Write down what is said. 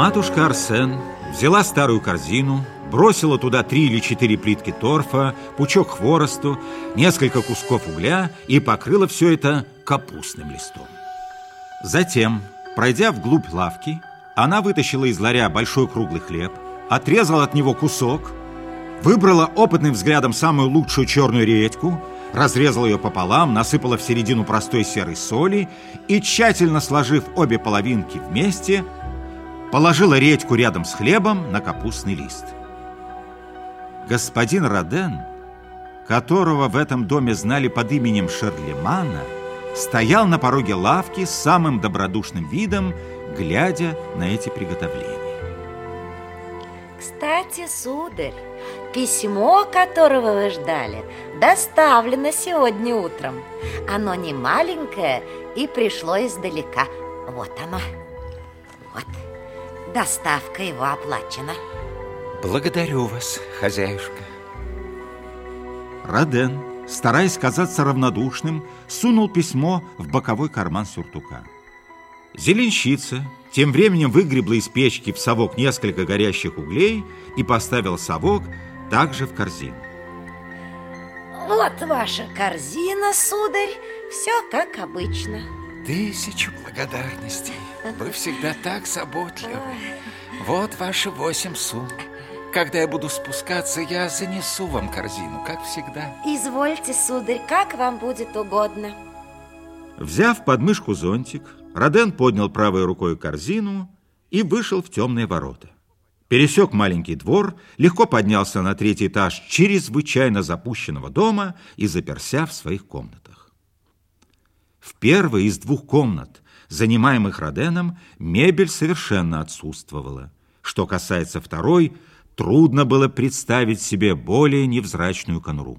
Матушка Арсен взяла старую корзину, бросила туда три или четыре плитки торфа, пучок хворосту, несколько кусков угля и покрыла все это капустным листом. Затем, пройдя вглубь лавки, она вытащила из ларя большой круглый хлеб, отрезала от него кусок, выбрала опытным взглядом самую лучшую черную редьку, разрезала ее пополам, насыпала в середину простой серой соли и, тщательно сложив обе половинки вместе, положила редьку рядом с хлебом на капустный лист. Господин Роден, которого в этом доме знали под именем Шерлемана, стоял на пороге лавки с самым добродушным видом, глядя на эти приготовления. Кстати, сударь, письмо, которого вы ждали, доставлено сегодня утром. Оно не маленькое и пришло издалека. Вот оно. Вот. Доставка его оплачена. Благодарю вас, хозяюшка. Роден, стараясь казаться равнодушным, сунул письмо в боковой карман сюртука. Зеленщица тем временем выгребла из печки в совок несколько горящих углей и поставила совок также в корзину. Вот ваша корзина, сударь, все как обычно. Тысячу благодарностей. Вы всегда так заботливы. Вот ваши восемь сум. Когда я буду спускаться, я занесу вам корзину, как всегда. Извольте, сударь, как вам будет угодно. Взяв подмышку зонтик, Роден поднял правой рукой корзину и вышел в темные ворота. Пересек маленький двор, легко поднялся на третий этаж чрезвычайно запущенного дома и заперся в своих комнатах. В первой из двух комнат, занимаемых Роденом, мебель совершенно отсутствовала. Что касается второй, трудно было представить себе более невзрачную конуру.